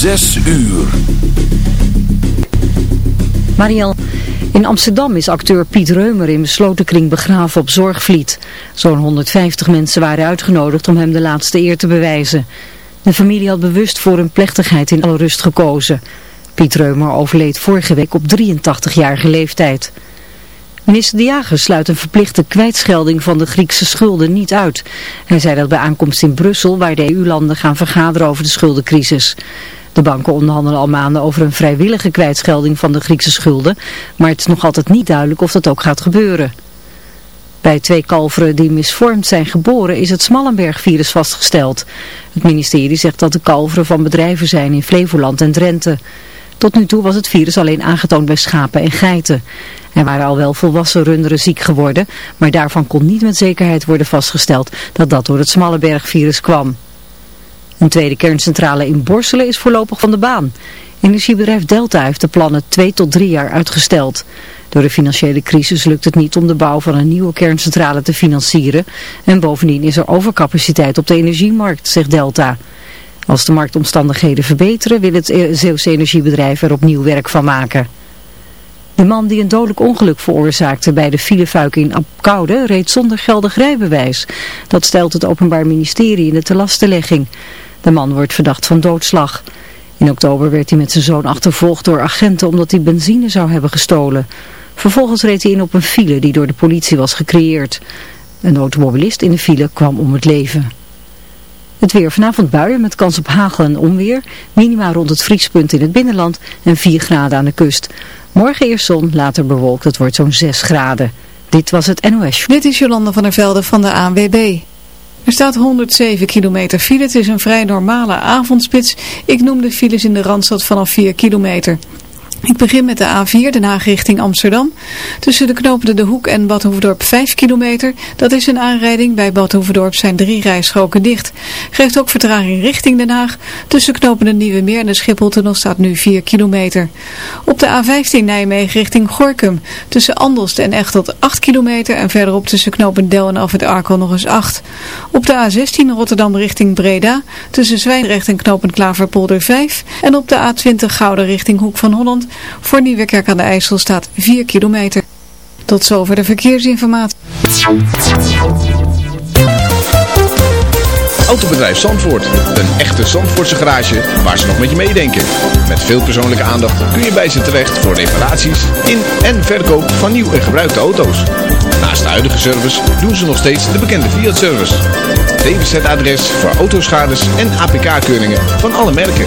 Zes uur. Mariel, in Amsterdam is acteur Piet Reumer in besloten kring begraven op Zorgvliet. Zo'n 150 mensen waren uitgenodigd om hem de laatste eer te bewijzen. De familie had bewust voor een plechtigheid in alle rust gekozen. Piet Reumer overleed vorige week op 83-jarige leeftijd. Minister De Jager sluit een verplichte kwijtschelding van de Griekse schulden niet uit. Hij zei dat bij aankomst in Brussel, waar de EU-landen gaan vergaderen over de schuldencrisis. De banken onderhandelen al maanden over een vrijwillige kwijtschelding van de Griekse schulden, maar het is nog altijd niet duidelijk of dat ook gaat gebeuren. Bij twee kalveren die misvormd zijn geboren is het Smallenberg-virus vastgesteld. Het ministerie zegt dat de kalveren van bedrijven zijn in Flevoland en Drenthe. Tot nu toe was het virus alleen aangetoond bij schapen en geiten. Er waren al wel volwassen runderen ziek geworden, maar daarvan kon niet met zekerheid worden vastgesteld dat dat door het Smallenberg-virus kwam. Een tweede kerncentrale in Borselen is voorlopig van de baan. Energiebedrijf Delta heeft de plannen twee tot drie jaar uitgesteld. Door de financiële crisis lukt het niet om de bouw van een nieuwe kerncentrale te financieren. En bovendien is er overcapaciteit op de energiemarkt, zegt Delta. Als de marktomstandigheden verbeteren wil het Zeeuwse energiebedrijf er opnieuw werk van maken. De man die een dodelijk ongeluk veroorzaakte bij de filefuik in Apkoude reed zonder geldig rijbewijs. Dat stelt het Openbaar Ministerie in de telastenlegging. De man wordt verdacht van doodslag. In oktober werd hij met zijn zoon achtervolgd door agenten omdat hij benzine zou hebben gestolen. Vervolgens reed hij in op een file die door de politie was gecreëerd. Een automobilist in de file kwam om het leven. Het weer vanavond buien met kans op hagel en onweer. Minima rond het vriespunt in het binnenland en 4 graden aan de kust. Morgen eerst zon, later bewolkt. Het wordt zo'n 6 graden. Dit was het NOS. Dit is Jolanda van der Velde van de ANWB. Er staat 107 kilometer file. Het is een vrij normale avondspits. Ik noem de files in de Randstad vanaf 4 kilometer. Ik begin met de A4, Den Haag richting Amsterdam. Tussen de knopende De Hoek en Bad 5 kilometer. Dat is een aanrijding. Bij Bad zijn drie rijstroken dicht. Geeft ook vertraging richting Den Haag. Tussen knopende Nieuwe Meer en de Schipholtunnel staat nu 4 kilometer. Op de A15 Nijmegen richting Gorkum. Tussen Andelst en Echteld 8 kilometer. En verderop tussen knopend Del en Af het Arkel nog eens 8. Op de A16 Rotterdam richting Breda. Tussen Zwijndrecht en knopend Klaverpolder 5. En op de A20 Gouden richting Hoek van Holland voor Nieuwekerk aan de IJssel staat 4 kilometer. Tot zover de verkeersinformatie. Autobedrijf Zandvoort. Een echte Zandvoortse garage waar ze nog met je meedenken. Met veel persoonlijke aandacht kun je bij ze terecht voor reparaties in en verkoop van nieuw en gebruikte auto's. Naast de huidige service doen ze nog steeds de bekende Fiat-service. DWZ-adres voor autoschades en APK-keuringen van alle merken.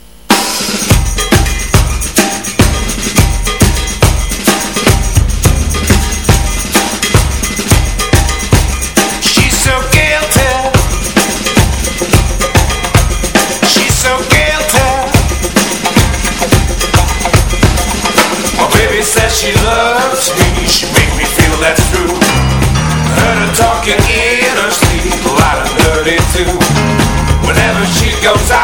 Goes out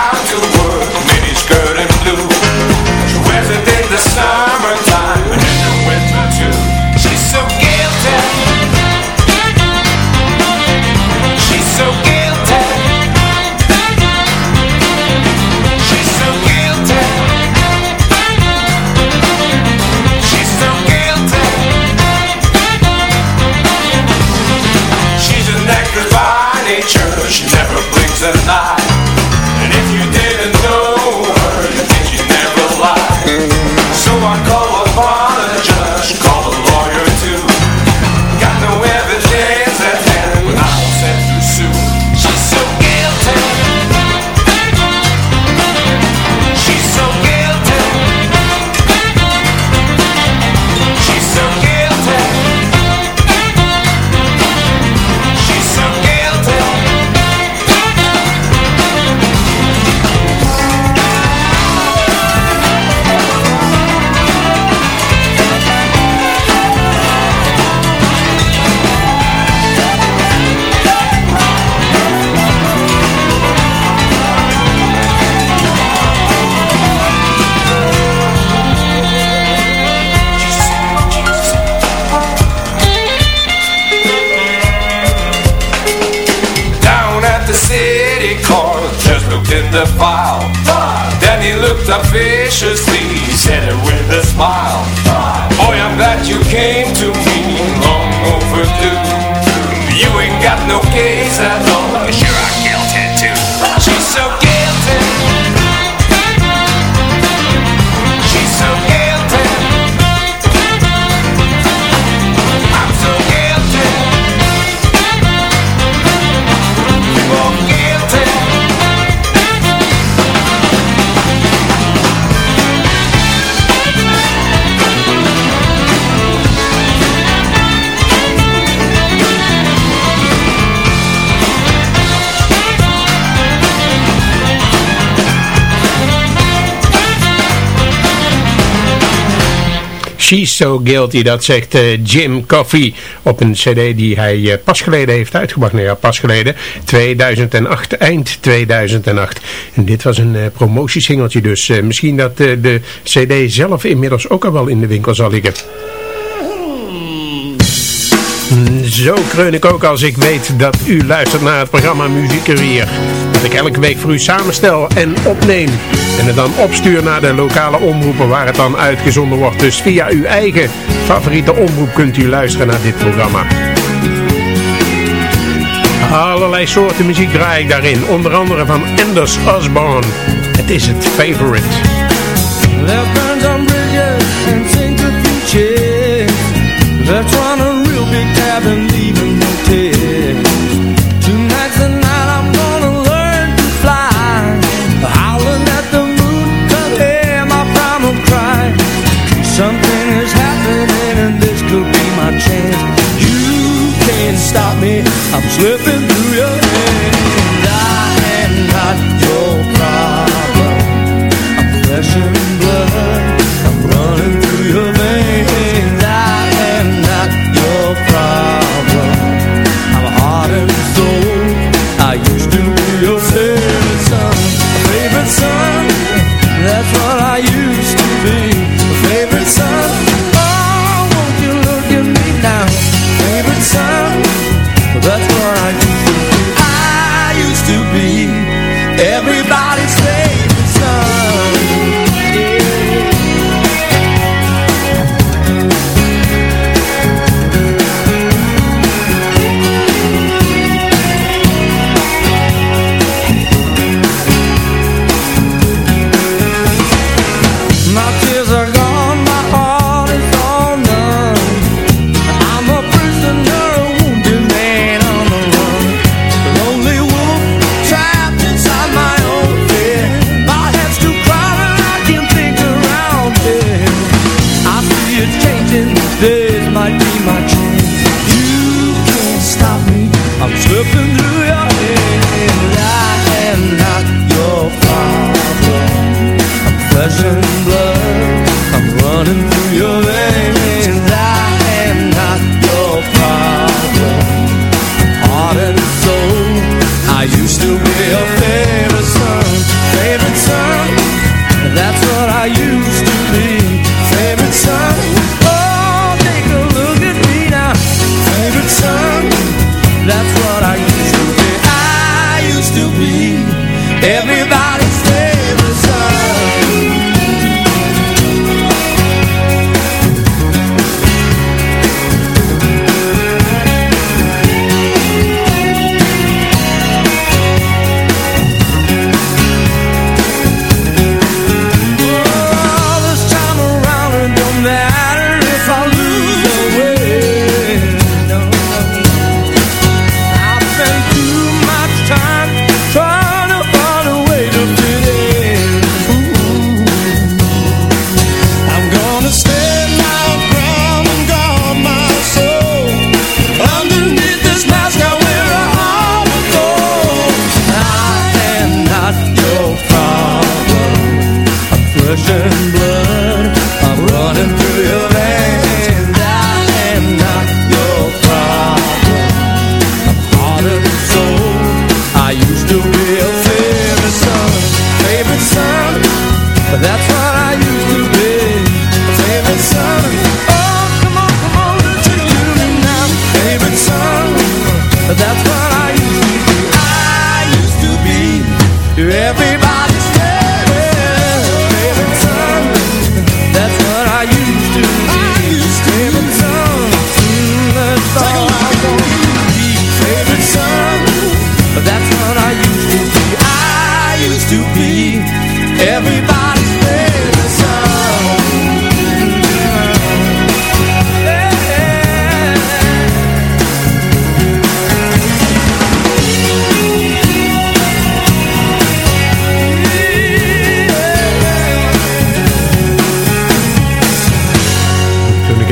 officious. He said it with a smile. She's So Guilty, dat zegt eh, Jim Coffey op een cd die hij eh, pas geleden heeft uitgebracht. Nee, ja, pas geleden, 2008, eind 2008. En dit was een eh, promotiesingeltje dus. misschien dat de cd zelf inmiddels ook al wel in de winkel zal liggen. Zo kreun ik ook als ik weet dat u luistert naar het programma Muziek weer ik elke week voor u samenstel en opneem. En het dan opstuur naar de lokale omroepen waar het dan uitgezonden wordt. Dus via uw eigen favoriete omroep kunt u luisteren naar dit programma. Allerlei soorten muziek draai ik daarin. Onder andere van Anders Osborne. Het is het favorite.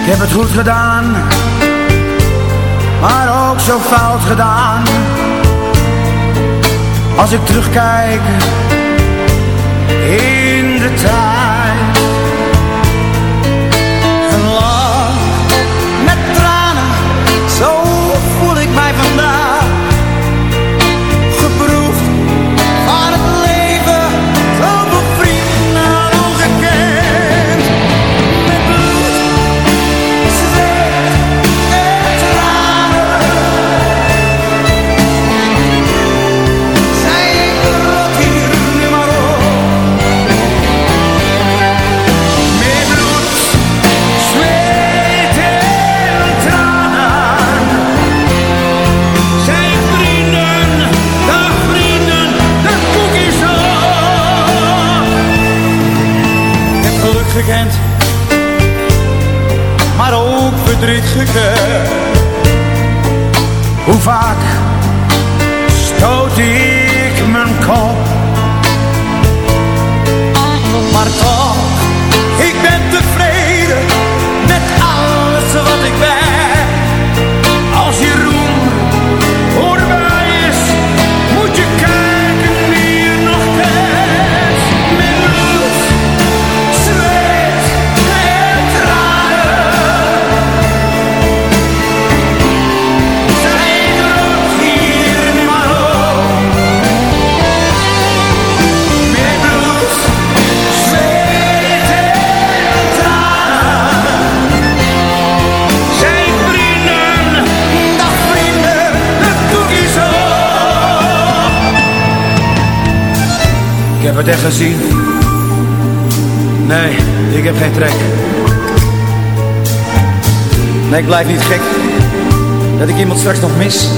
Ik heb het goed gedaan, maar ook zo fout gedaan. Als ik terugkijk in de tijd. Maar ook verdriet gekend. Hoe vaak stoot ik mijn kop? Het echt gezien. Nee, ik heb geen trek. Nee, ik blijf niet gek. Dat ik iemand straks nog mis.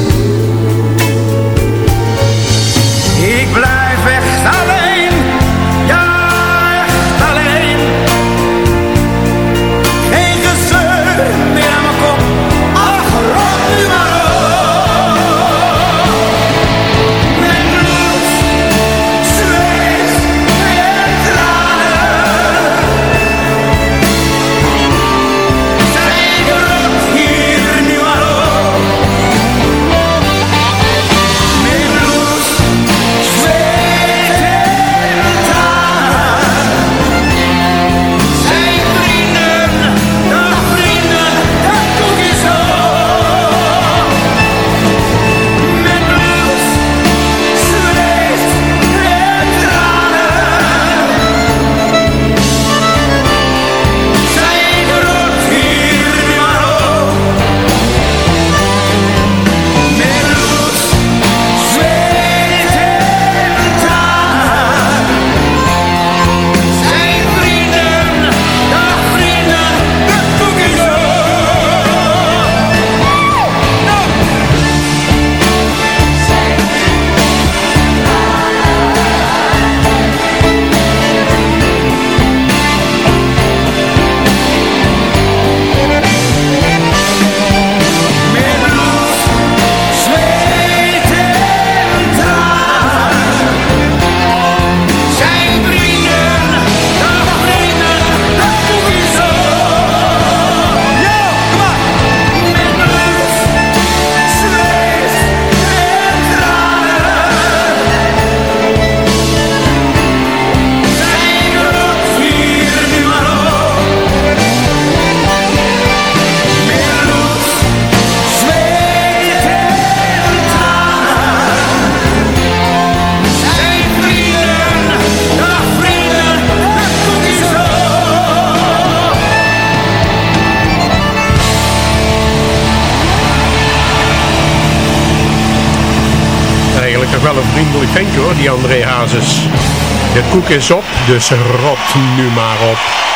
Is op, dus rot nu maar op.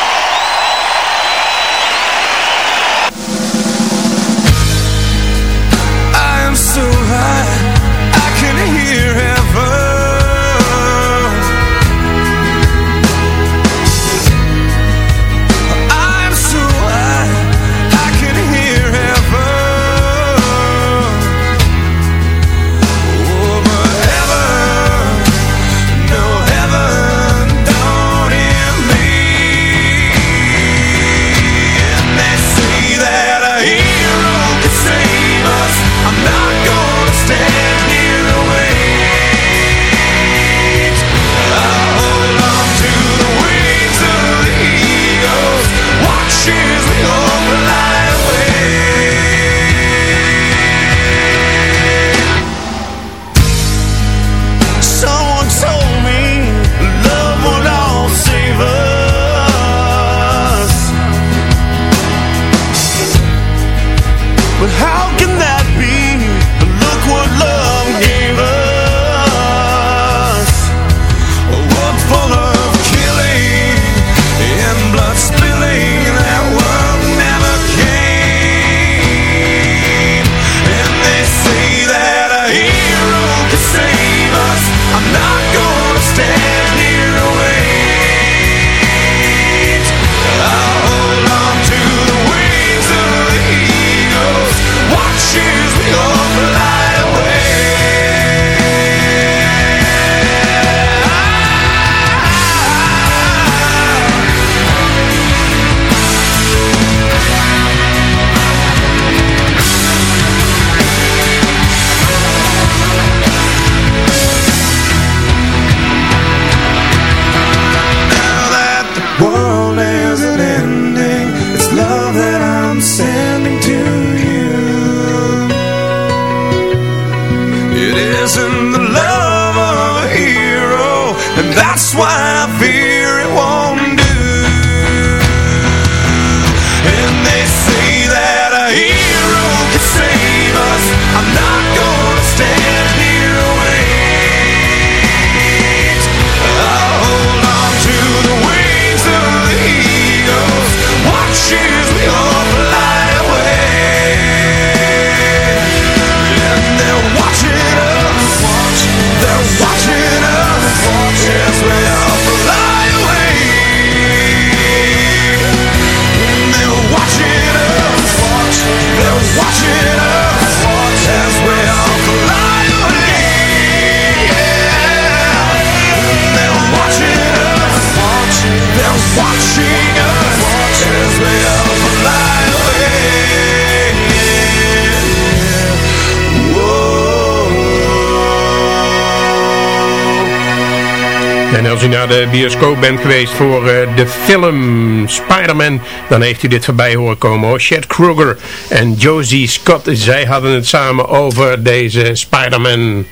En als u naar de bioscoop bent geweest voor eh, de film Spider-Man, dan heeft u dit voorbij horen komen hoor. Chad en Josie Scott, zij hadden het samen over deze Spider-Man.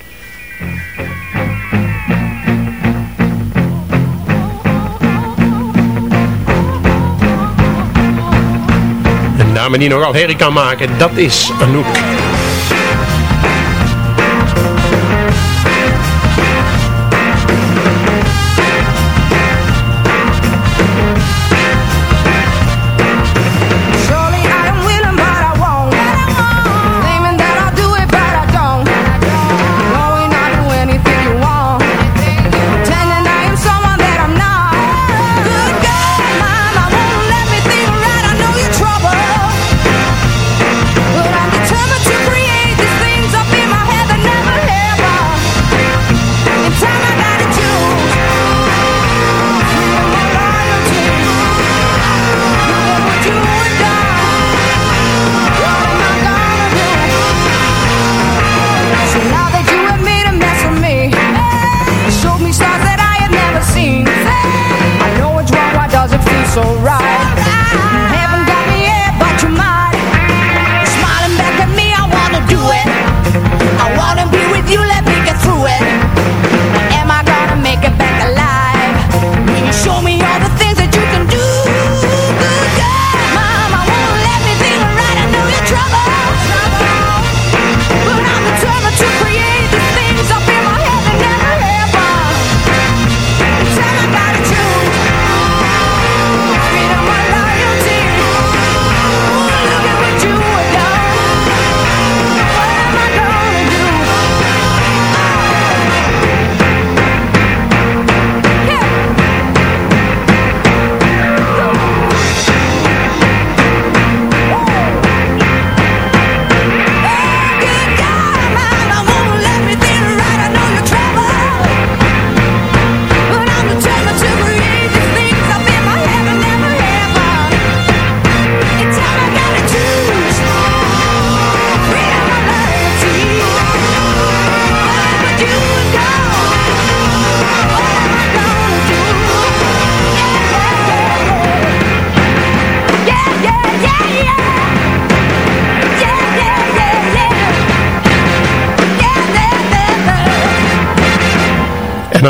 En namen die nogal herrie kan maken, dat is Anouk.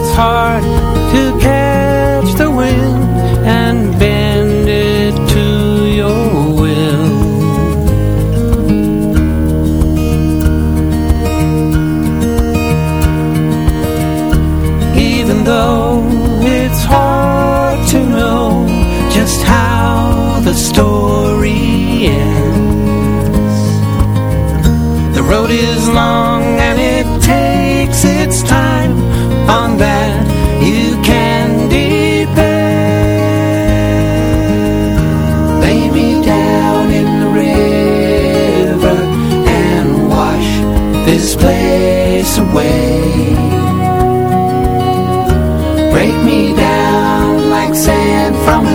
it's hard to get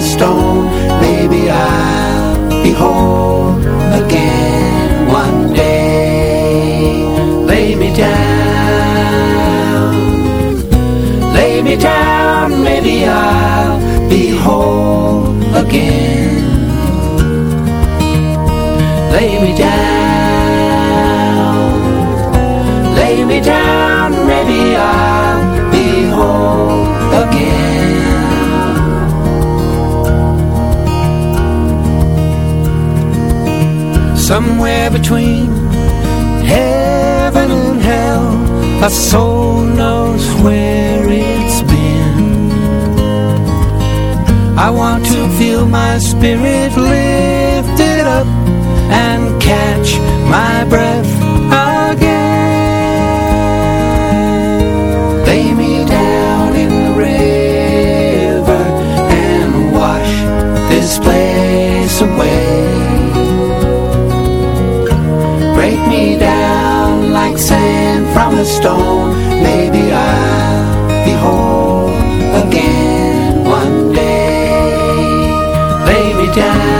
stone. Maybe I'll be whole again one day. Lay me down. Lay me down. Maybe I'll be whole again. Lay me down Somewhere between heaven and hell. A soul knows where it's been. I want to feel my spirit lifted up And catch my breath from a stone. Maybe I'll be whole again one day. Lay me down.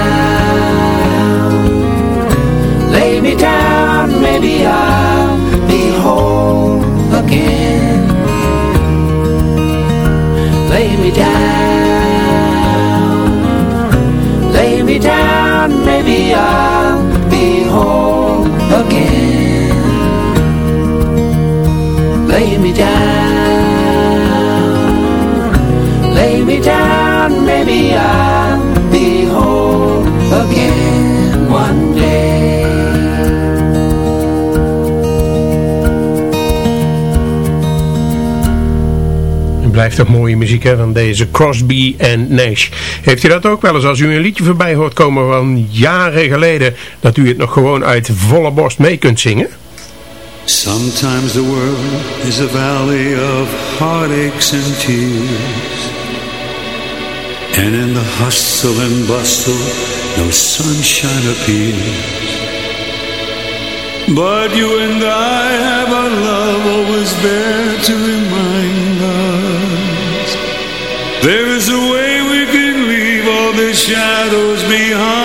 Lay me down. Maybe I'll be whole again. Lay me down Lay me down Lay me down Maybe I'll be whole again one day blijft toch mooie muziek hè, van deze Crosby en Nash. Heeft u dat ook wel eens als u een liedje voorbij hoort komen van jaren geleden, dat u het nog gewoon uit volle borst mee kunt zingen? Sometimes the world is a valley of heartaches and tears. And in the hustle and bustle no sunshine appears. But you and I have our love always there to remind us. There is a way we can leave all the shadows behind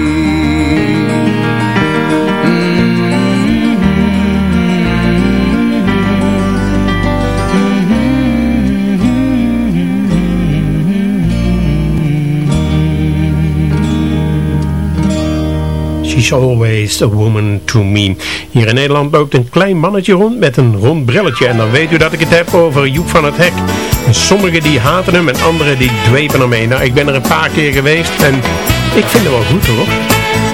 She's always a woman to me. Hier in Nederland loopt een klein mannetje rond met een rond brilletje. En dan weet u dat ik het heb over Joep van het Hek. En sommigen die haten hem en anderen die dwepen ermee. Nou, ik ben er een paar keer geweest en ik vind het wel goed hoor.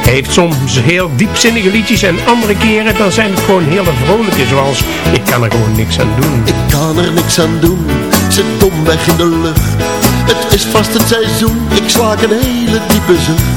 Hij heeft soms heel diepzinnige liedjes en andere keren dan zijn het gewoon hele vrolijke. Zoals ik kan er gewoon niks aan doen. Ik kan er niks aan doen, ik zit domweg in de lucht. Het is vast het seizoen, ik slaak een hele diepe zucht.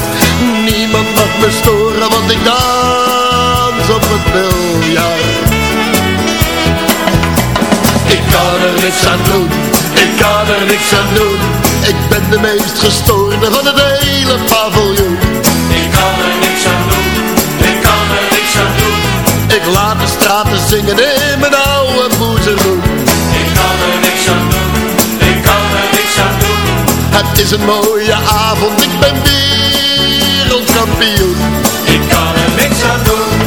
Niemand mag me storen, want ik dans op het biljart. Ik kan er niks aan doen, ik kan er niks aan doen. Ik ben de meest gestoorde van het hele paviljoen. Ik kan er niks aan doen, ik kan er niks aan doen. Ik laat de straten zingen in mijn oude boezeroen. Ik kan er niks aan doen, ik kan er niks aan doen. Het is een mooie avond, ik ben Ik kan er niks aan doen.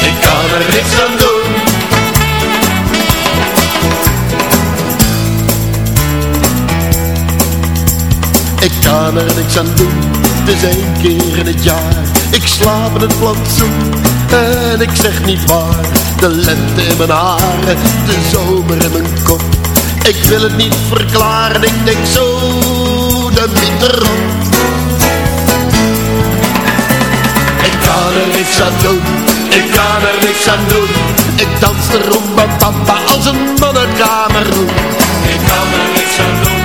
Ik kan er niks aan doen. Ik kan er niks aan doen, het is één keer in het jaar. Ik slaap in het plantsoen en ik zeg niet waar. De lente in mijn haren, de zomer in mijn kop. Ik wil het niet verklaren, ik denk zo, de winter er niks aan doen, ik kan er niks aan doen. Ik dans de rumba papa als een man uit Kameroen. Ik kan er niks aan doen,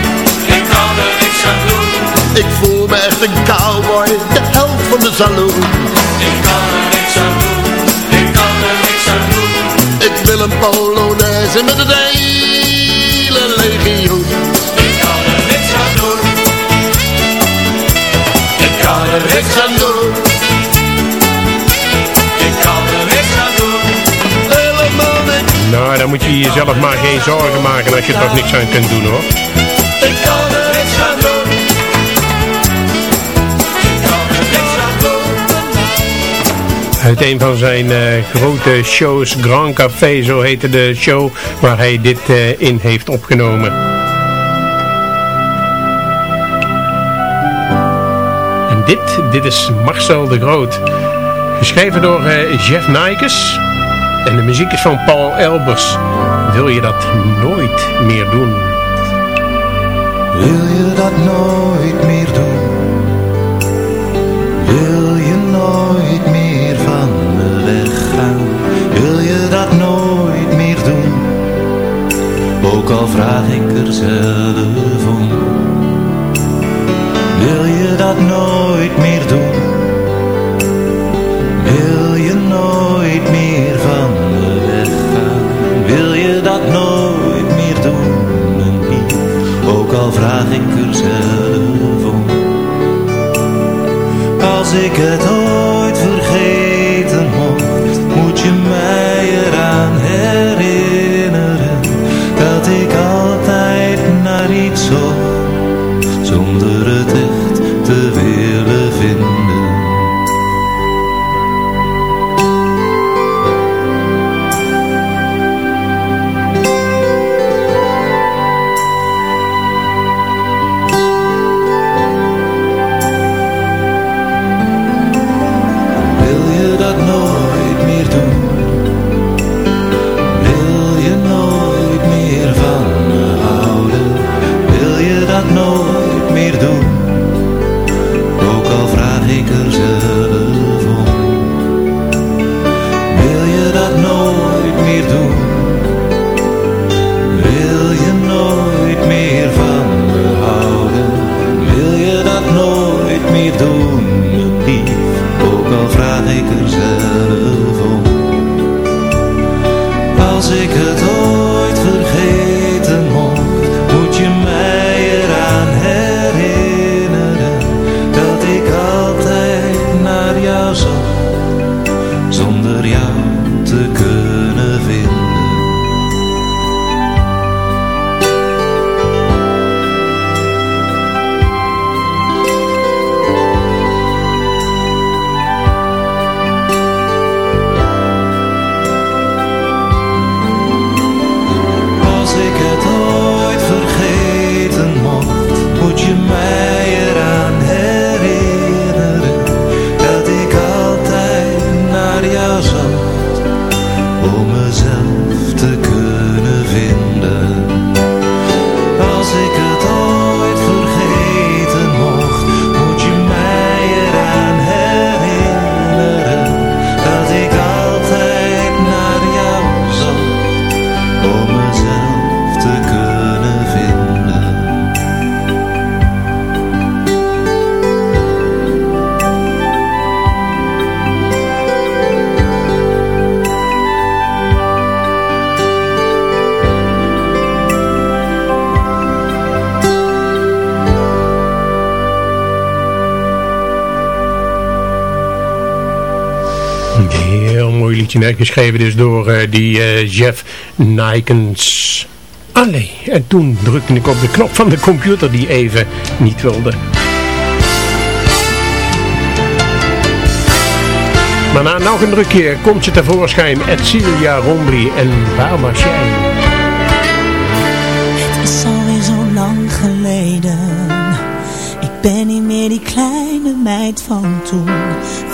ik kan er niks aan doen. Ik voel me echt een cowboy, de held van de saloon. Ik kan er niks aan doen, ik kan er niks aan doen. Ik wil een polonaise met het hele legioen. Ik kan er niks aan doen. Ik kan er niks aan doen. Moet je jezelf maar geen zorgen maken als je er toch niks aan kunt doen hoor. Ik kan er niks aan doen. Uit een van zijn eh, grote shows, Grand Café, zo heette de show waar hij dit eh, in heeft opgenomen. En dit, dit is Marcel de Groot. Geschreven door eh, Jeff Nijkes. En de muziek is van Paul Elbers. Wil je dat nooit meer doen? Wil je dat nooit meer doen? Wil je nooit meer van me weggaan? Wil je dat nooit meer doen? Ook al vraag ik er zelf om. Wil je dat nooit meer doen? Wil je nooit meer van vraag ik er zelf om. Als ik het ooit hè? geschreven dus door uh, die uh, Jeff Nikens. Allee, en toen drukte ik op de knop van de computer die even niet wilde. Maar na nog een drukje komt ze tevoorschijn, Edcilia Rombly en waar? Het is alweer zo lang geleden Ik ben niet meer die kleine meid van toen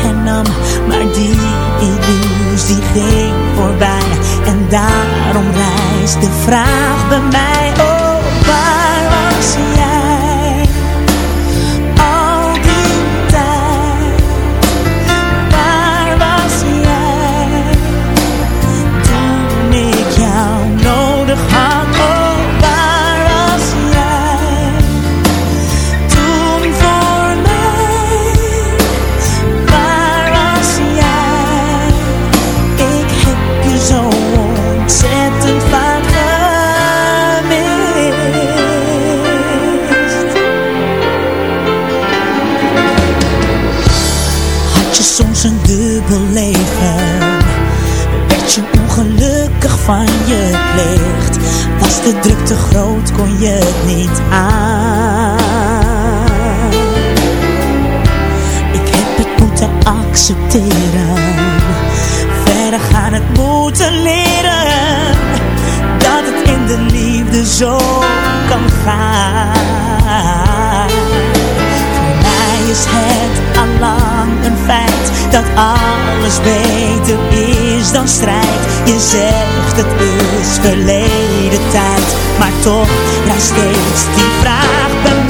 taak hernam, maar die illusie ging voorbij En daarom rijst de vraag bij mij Oh, van je plicht Was de druk te groot, kon je het niet aan. Ik heb het moeten accepteren. Verder gaan het moeten leren. Dat het in de liefde zo kan gaan is het allang een feit Dat alles beter is dan strijd. Je zegt het is verleden tijd Maar toch rijst steeds die vraag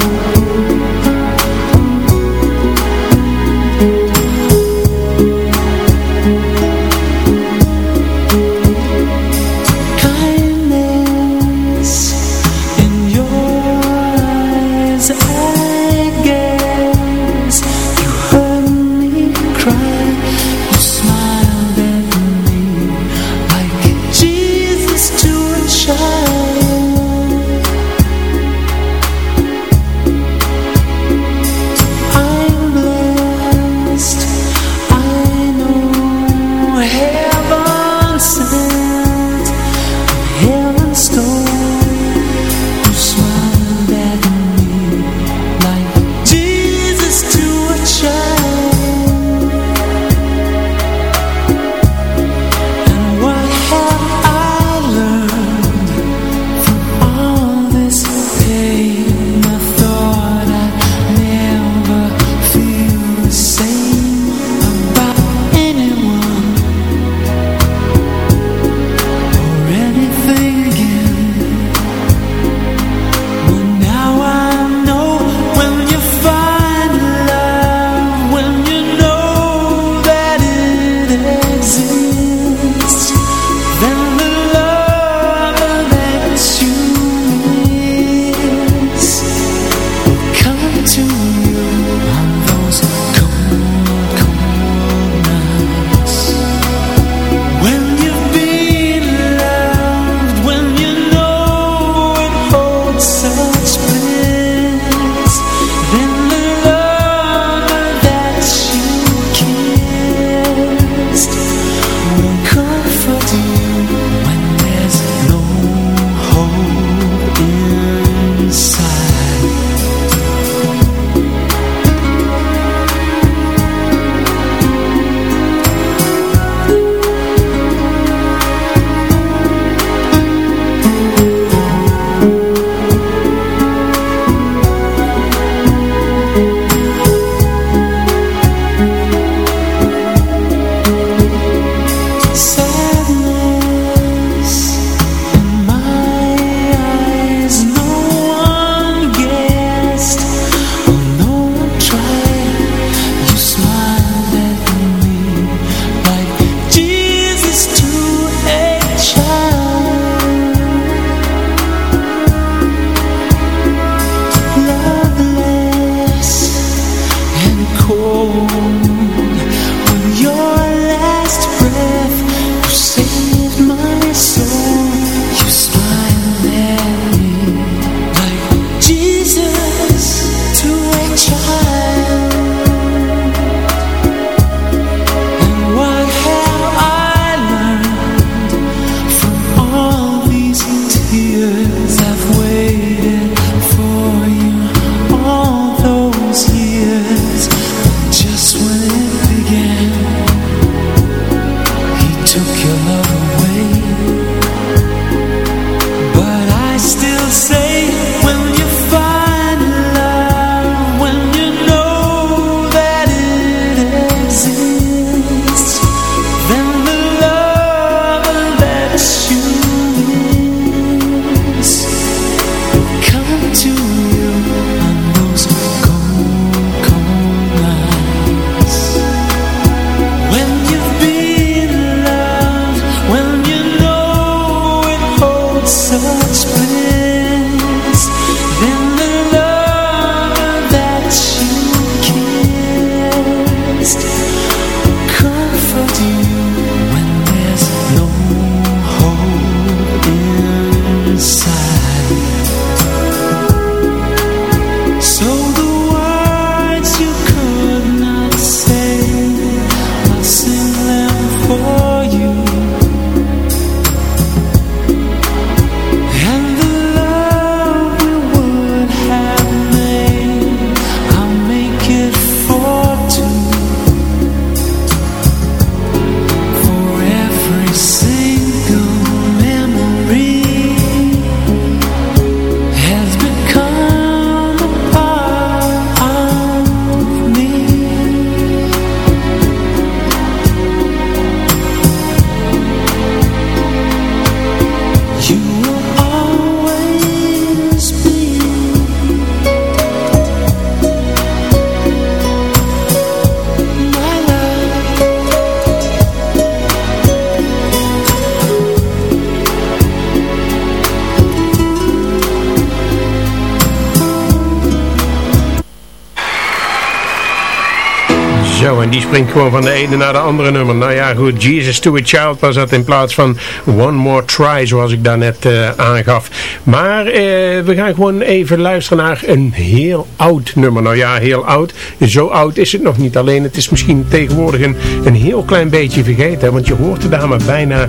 Die springt gewoon van de ene naar de andere nummer. Nou ja, goed, Jesus to a Child was dat in plaats van One More Try, zoals ik daarnet uh, aangaf. Maar uh, we gaan gewoon even luisteren naar een heel oud nummer. Nou ja, heel oud. Zo oud is het nog niet. Alleen het is misschien tegenwoordig een, een heel klein beetje vergeten. Want je hoort de dame bijna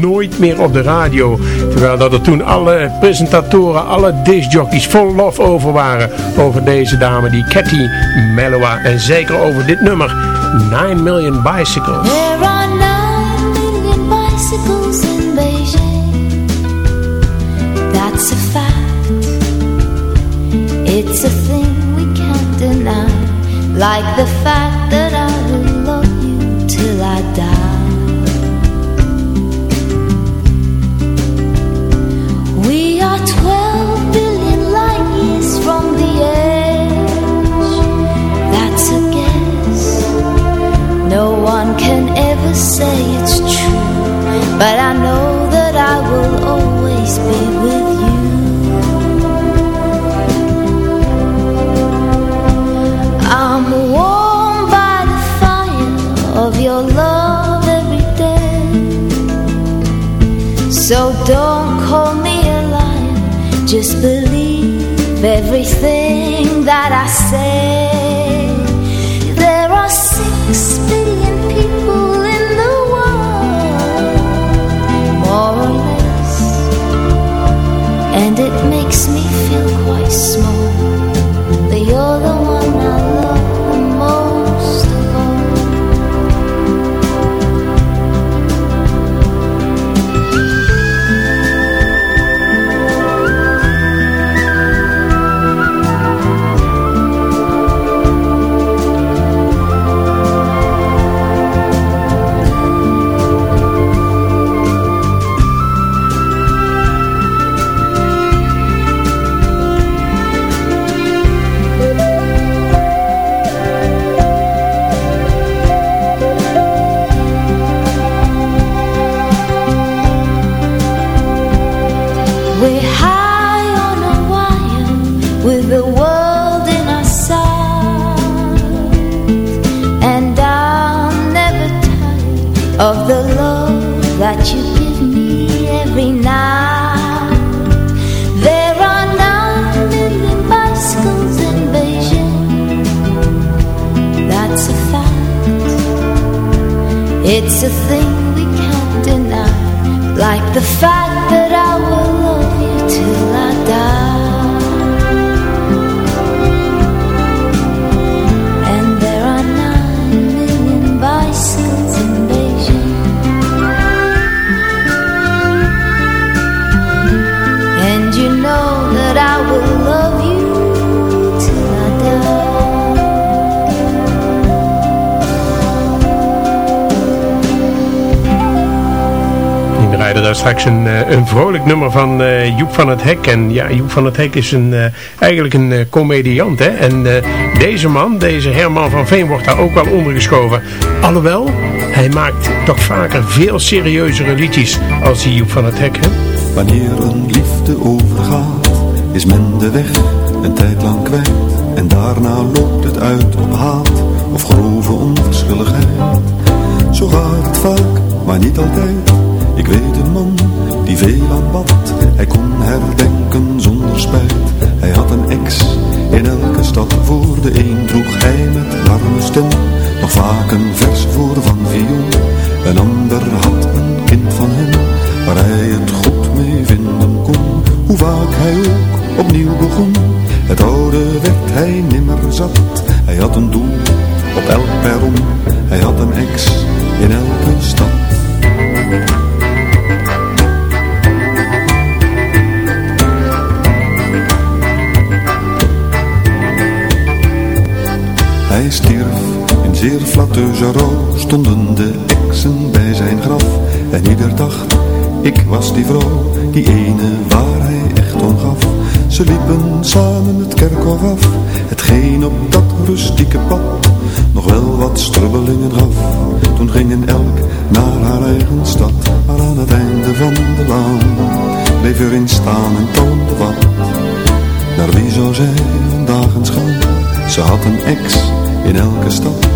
nooit meer op de radio. Terwijl dat er toen alle presentatoren, alle discjockeys vol lof over waren. Over deze dame, die Cathy Mellowa. En zeker over dit nummer, 9 Million Bicycles. There are 9 million bicycles in Beijing. That's a fact. It's a thing we can't deny. Like the fact that I It's a thing we can't deny, like the fact that I will Straks een, eh, een vrolijk nummer van eh, Joep van het Hek. En ja, Joep van het Hek is een, eh, eigenlijk een eh, comediant. Hè? En deze man, deze Herman van Veen, wordt daar ook wel ondergeschoven. Alhoewel, hij maakt toch vaker veel serieuzere liedjes als die Joep van het Hek. Wanneer een liefde overgaat, is men de weg een tijd lang kwijt. En daarna loopt het uit op haat of grove onverschilligheid. Zo gaat het vaak, maar niet altijd. Ik weet een man die veel aanbad. Hij kon herdenken zonder spijt. Hij had een ex in elke stad. Voor de een droeg hij met warme stem nog vaak een vers voor van viool. Een ander had een kind van hem waar hij het goed mee vinden kon. Hoe vaak hij ook opnieuw begon. Het oude werd hij nimmer zat. Hij had een doel op elk perron. Hij had een ex in elke stad. Hij stierf in zeer flatteuze rouw, stonden de exen bij zijn graf. En ieder dacht, ik was die vrouw, die ene waar hij echt om gaf. Ze liepen samen het kerkhof af, hetgeen op dat rustieke pad nog wel wat strubbelingen gaf. Toen gingen elk naar haar eigen stad, maar aan het einde van de laan bleef er in staan en toonde wat. Naar wie zou zij vandaag eens gaan? Ze had een ex in elke stad.